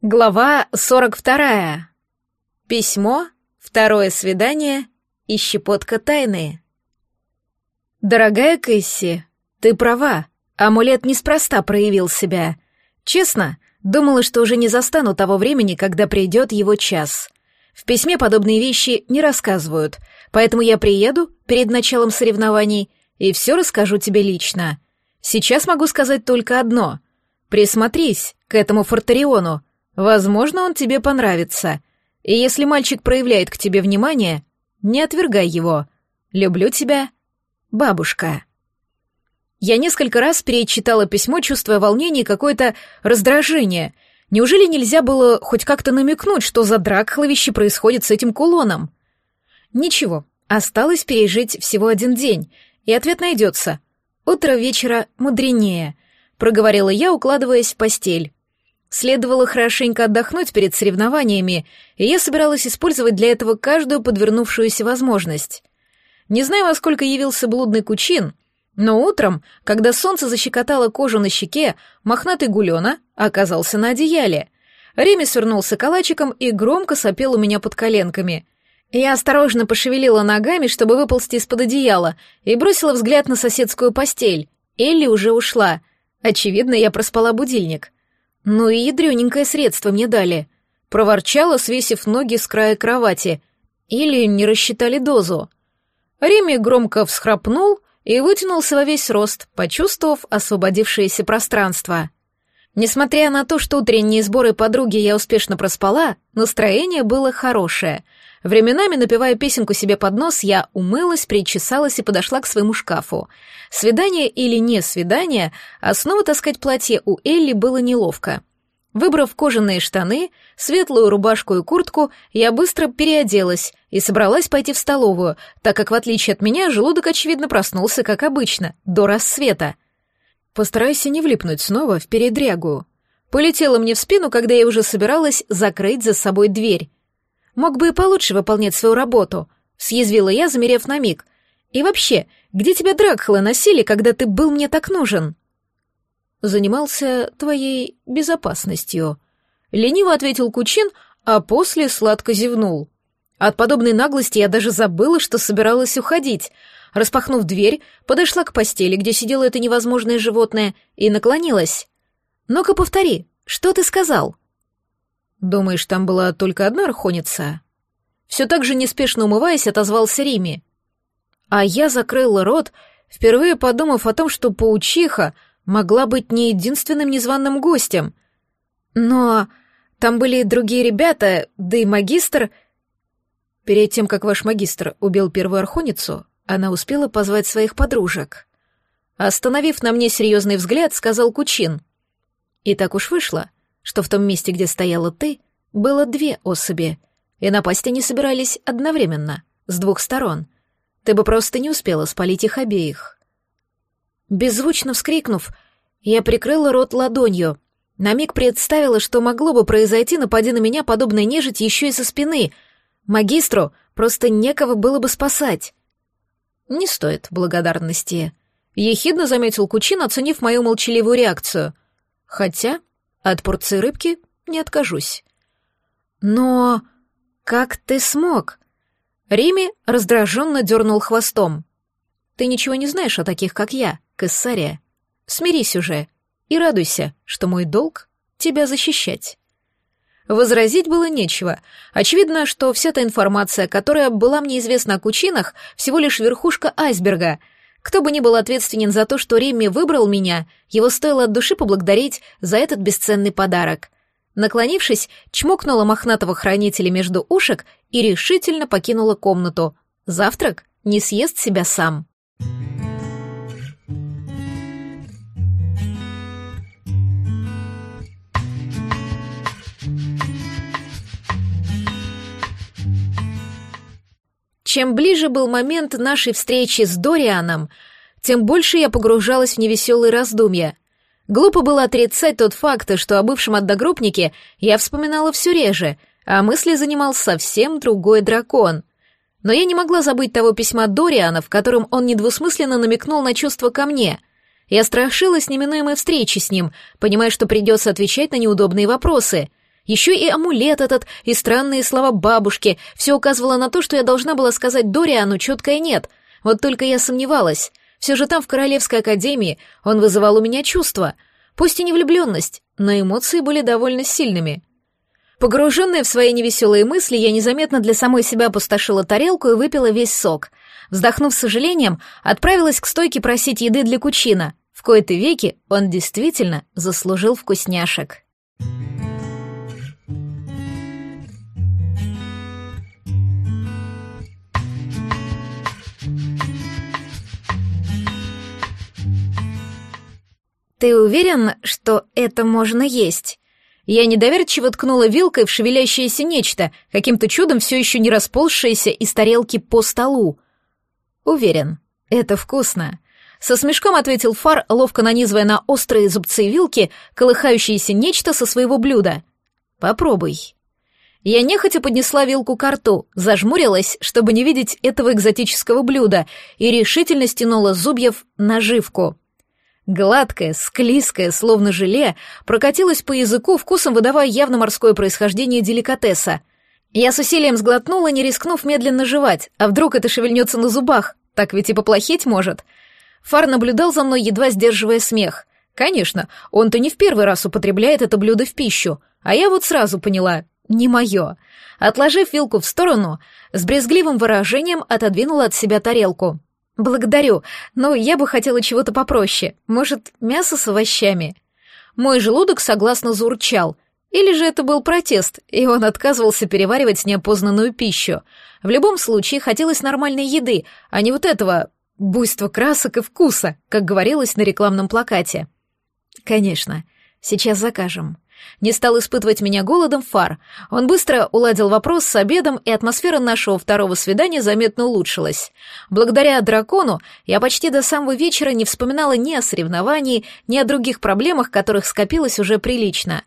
Глава 42. Письмо, второе свидание и щепотка тайны. Дорогая Кэсси, ты права, амулет неспроста проявил себя. Честно, думала, что уже не застану того времени, когда придет его час. В письме подобные вещи не рассказывают, поэтому я приеду перед началом соревнований и все расскажу тебе лично. Сейчас могу сказать только одно. Присмотрись к этому Фортериону — Возможно, он тебе понравится. И если мальчик проявляет к тебе внимание, не отвергай его. Люблю тебя, бабушка. Я несколько раз перечитала письмо, чувствуя волнение и какое-то раздражение. Неужели нельзя было хоть как-то намекнуть, что за дракхловище происходит с этим кулоном? Ничего, осталось пережить всего один день, и ответ найдется. Утро вечера мудренее, проговорила я, укладываясь в постель. Следовало хорошенько отдохнуть перед соревнованиями, и я собиралась использовать для этого каждую подвернувшуюся возможность. Не знаю, во сколько явился блудный кучин, но утром, когда солнце защекотало кожу на щеке, мохнатый гулёна оказался на одеяле. Реми свернулся калачиком и громко сопел у меня под коленками. Я осторожно пошевелила ногами, чтобы выползти из-под одеяла, и бросила взгляд на соседскую постель. Элли уже ушла. Очевидно, я проспала будильник. Ну и ядрёненькое средство мне дали. Проворчала, свесив ноги с края кровати. Или не рассчитали дозу. Реми громко всхрапнул и вытянулся во весь рост, почувствовав освободившееся пространство. Несмотря на то, что утренние сборы подруги я успешно проспала, настроение было хорошее. Временами, напевая песенку себе под нос, я умылась, причесалась и подошла к своему шкафу. Свидание или не свидание, а снова таскать платье у Элли было неловко. Выбрав кожаные штаны, светлую рубашку и куртку, я быстро переоделась и собралась пойти в столовую, так как, в отличие от меня, желудок, очевидно, проснулся, как обычно, до рассвета. Постарайся не влипнуть снова в передрягу. Полетела мне в спину, когда я уже собиралась закрыть за собой дверь. Мог бы и получше выполнять свою работу, съязвила я, замерев на миг. И вообще, где тебя Дракхлы носили, когда ты был мне так нужен?» «Занимался твоей безопасностью», — лениво ответил Кучин, а после сладко зевнул. От подобной наглости я даже забыла, что собиралась уходить. Распахнув дверь, подошла к постели, где сидело это невозможное животное, и наклонилась. «Ну-ка повтори, что ты сказал?» «Думаешь, там была только одна архоница?» Все так же неспешно умываясь, отозвался Рими. А я закрыла рот, впервые подумав о том, что паучиха могла быть не единственным незваным гостем. Но там были и другие ребята, да и магистр... Перед тем, как ваш магистр убил первую архоницу, она успела позвать своих подружек. Остановив на мне серьезный взгляд, сказал Кучин. И так уж вышло, что в том месте, где стояла ты, было две особи, и напасть они собирались одновременно, с двух сторон — ты бы просто не успела спалить их обеих. Беззвучно вскрикнув, я прикрыла рот ладонью. На миг представила, что могло бы произойти, напади на меня подобная нежить еще и со спины. Магистру просто некого было бы спасать. Не стоит благодарности. Ехидно заметил Кучин, оценив мою молчаливую реакцию. Хотя от порции рыбки не откажусь. Но как ты смог? Рими раздраженно дернул хвостом. «Ты ничего не знаешь о таких, как я, Кессария. Смирись уже и радуйся, что мой долг — тебя защищать». Возразить было нечего. Очевидно, что вся та информация, которая была мне известна о кучинах, всего лишь верхушка айсберга. Кто бы ни был ответственен за то, что Римми выбрал меня, его стоило от души поблагодарить за этот бесценный подарок. Наклонившись, чмокнула мохнатого хранителя между ушек и решительно покинула комнату. Завтрак не съест себя сам. Чем ближе был момент нашей встречи с Дорианом, тем больше я погружалась в невеселые раздумья — Глупо было отрицать тот факт, что о бывшем одногруппнике я вспоминала все реже, а мысли занимал совсем другой дракон. Но я не могла забыть того письма Дориана, в котором он недвусмысленно намекнул на чувства ко мне. Я страшилась неминуемой встречи с ним, понимая, что придется отвечать на неудобные вопросы. Еще и амулет этот, и странные слова бабушки. Все указывало на то, что я должна была сказать Дориану четкое «нет». Вот только я сомневалась. Все же там, в Королевской академии, он вызывал у меня чувства. Пусть и не влюбленность, но эмоции были довольно сильными. Погруженная в свои невеселые мысли, я незаметно для самой себя опустошила тарелку и выпила весь сок. Вздохнув с сожалением, отправилась к стойке просить еды для Кучина. В кои-то веки он действительно заслужил вкусняшек. «Ты уверен, что это можно есть?» Я недоверчиво ткнула вилкой в шевелящееся нечто, каким-то чудом все еще не расползшееся из тарелки по столу. «Уверен, это вкусно», — со смешком ответил Фар, ловко нанизывая на острые зубцы вилки колыхающееся нечто со своего блюда. «Попробуй». Я нехотя поднесла вилку к рту, зажмурилась, чтобы не видеть этого экзотического блюда, и решительно стянула зубьев наживку. Гладкое, склизкое, словно желе, прокатилось по языку, вкусом выдавая явно морское происхождение деликатеса. Я с усилием сглотнула, не рискнув медленно жевать, а вдруг это шевельнется на зубах, так ведь и поплохеть может. Фар наблюдал за мной, едва сдерживая смех. Конечно, он-то не в первый раз употребляет это блюдо в пищу, а я вот сразу поняла — не мое. Отложив вилку в сторону, с брезгливым выражением отодвинула от себя тарелку. «Благодарю, но я бы хотела чего-то попроще. Может, мясо с овощами?» Мой желудок согласно заурчал. Или же это был протест, и он отказывался переваривать неопознанную пищу. В любом случае, хотелось нормальной еды, а не вот этого буйства красок и вкуса, как говорилось на рекламном плакате. «Конечно, сейчас закажем», не стал испытывать меня голодом фар. Он быстро уладил вопрос с обедом, и атмосфера нашего второго свидания заметно улучшилась. Благодаря дракону я почти до самого вечера не вспоминала ни о соревновании, ни о других проблемах, которых скопилось уже прилично.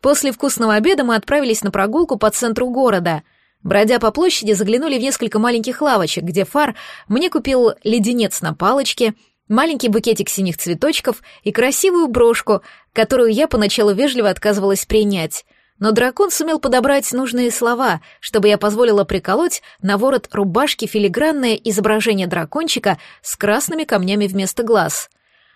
После вкусного обеда мы отправились на прогулку по центру города. Бродя по площади, заглянули в несколько маленьких лавочек, где фар мне купил леденец на палочке — маленький букетик синих цветочков и красивую брошку, которую я поначалу вежливо отказывалась принять. Но дракон сумел подобрать нужные слова, чтобы я позволила приколоть на ворот рубашки филигранное изображение дракончика с красными камнями вместо глаз.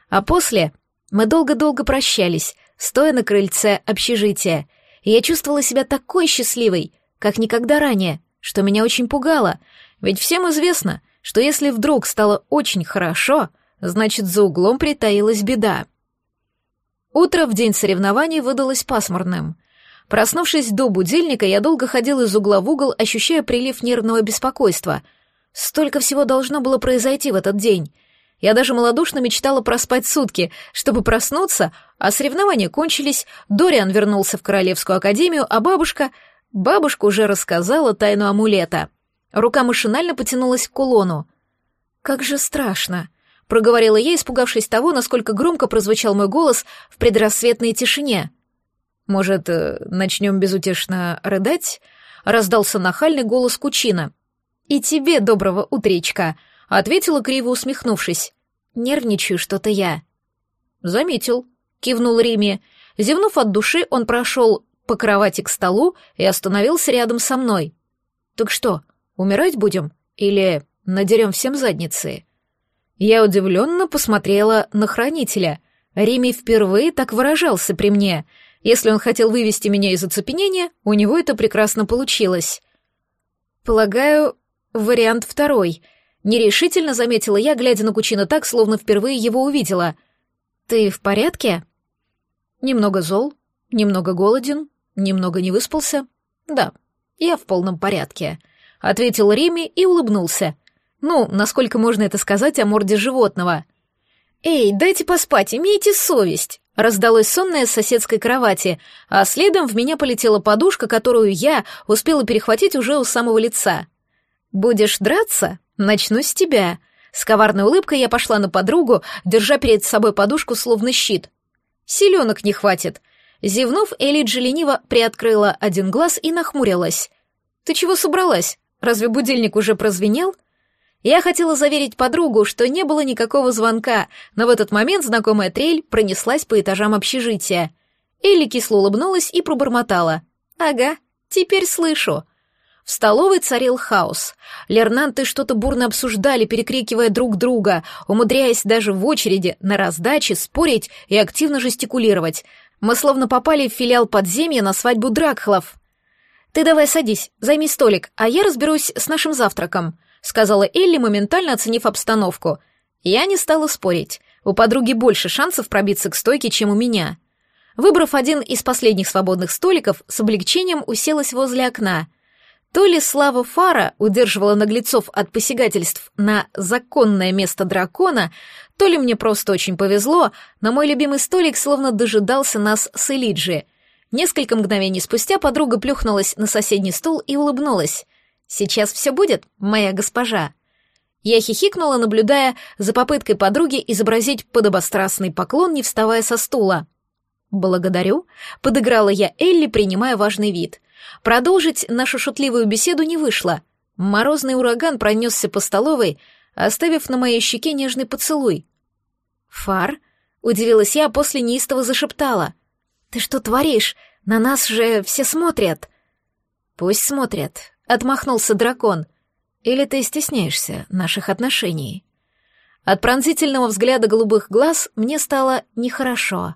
А после мы долго-долго прощались, стоя на крыльце общежития, и я чувствовала себя такой счастливой, как никогда ранее, что меня очень пугало, ведь всем известно, что если вдруг стало очень хорошо — Значит, за углом притаилась беда. Утро в день соревнований выдалось пасмурным. Проснувшись до будильника, я долго ходил из угла в угол, ощущая прилив нервного беспокойства. Столько всего должно было произойти в этот день. Я даже малодушно мечтала проспать сутки, чтобы проснуться, а соревнования кончились, Дориан вернулся в Королевскую академию, а бабушка... Бабушка уже рассказала тайну амулета. Рука машинально потянулась к кулону. Как же страшно. — проговорила я, испугавшись того, насколько громко прозвучал мой голос в предрассветной тишине. «Может, э, начнем безутешно рыдать?» — раздался нахальный голос Кучина. «И тебе доброго утречка», — ответила криво усмехнувшись. «Нервничаю что-то я». «Заметил», — кивнул Риме. Зевнув от души, он прошел по кровати к столу и остановился рядом со мной. «Так что, умирать будем? Или надерем всем задницы?» Я удивленно посмотрела на хранителя. Рими впервые так выражался при мне. Если он хотел вывести меня из оцепенения, у него это прекрасно получилось. Полагаю, вариант второй. Нерешительно заметила я, глядя на Кучина так, словно впервые его увидела. Ты в порядке? Немного зол, немного голоден, немного не выспался. Да, я в полном порядке, ответил Рими и улыбнулся. Ну, насколько можно это сказать о морде животного. «Эй, дайте поспать, имейте совесть!» Раздалось сонное с соседской кровати, а следом в меня полетела подушка, которую я успела перехватить уже у самого лица. «Будешь драться? Начну с тебя». С коварной улыбкой я пошла на подругу, держа перед собой подушку словно щит. «Селенок не хватит». Зевнув, Элиджи лениво приоткрыла один глаз и нахмурилась. «Ты чего собралась? Разве будильник уже прозвенел?» Я хотела заверить подругу, что не было никакого звонка, но в этот момент знакомая трель пронеслась по этажам общежития. Элли кисло улыбнулась и пробормотала. Ага, теперь слышу. В столовой царил хаос. Лернанты что-то бурно обсуждали, перекрикивая друг друга, умудряясь даже в очереди на раздаче спорить и активно жестикулировать. Мы словно попали в филиал подземья на свадьбу Дракхлов. «Ты давай садись, займи столик, а я разберусь с нашим завтраком», сказала Элли, моментально оценив обстановку. Я не стала спорить. У подруги больше шансов пробиться к стойке, чем у меня. Выбрав один из последних свободных столиков, с облегчением уселась возле окна. То ли слава Фара удерживала наглецов от посягательств на законное место дракона, то ли мне просто очень повезло, но мой любимый столик словно дожидался нас с Элиджи. Несколько мгновений спустя подруга плюхнулась на соседний стул и улыбнулась. «Сейчас все будет, моя госпожа». Я хихикнула, наблюдая за попыткой подруги изобразить подобострастный поклон, не вставая со стула. «Благодарю», — подыграла я Элли, принимая важный вид. Продолжить нашу шутливую беседу не вышло. Морозный ураган пронесся по столовой, оставив на моей щеке нежный поцелуй. «Фар?» — удивилась я, а после неистово зашептала. «Ты что творишь? На нас же все смотрят!» «Пусть смотрят», — отмахнулся дракон. Или ты стесняешься наших отношений? От пронзительного взгляда голубых глаз мне стало нехорошо.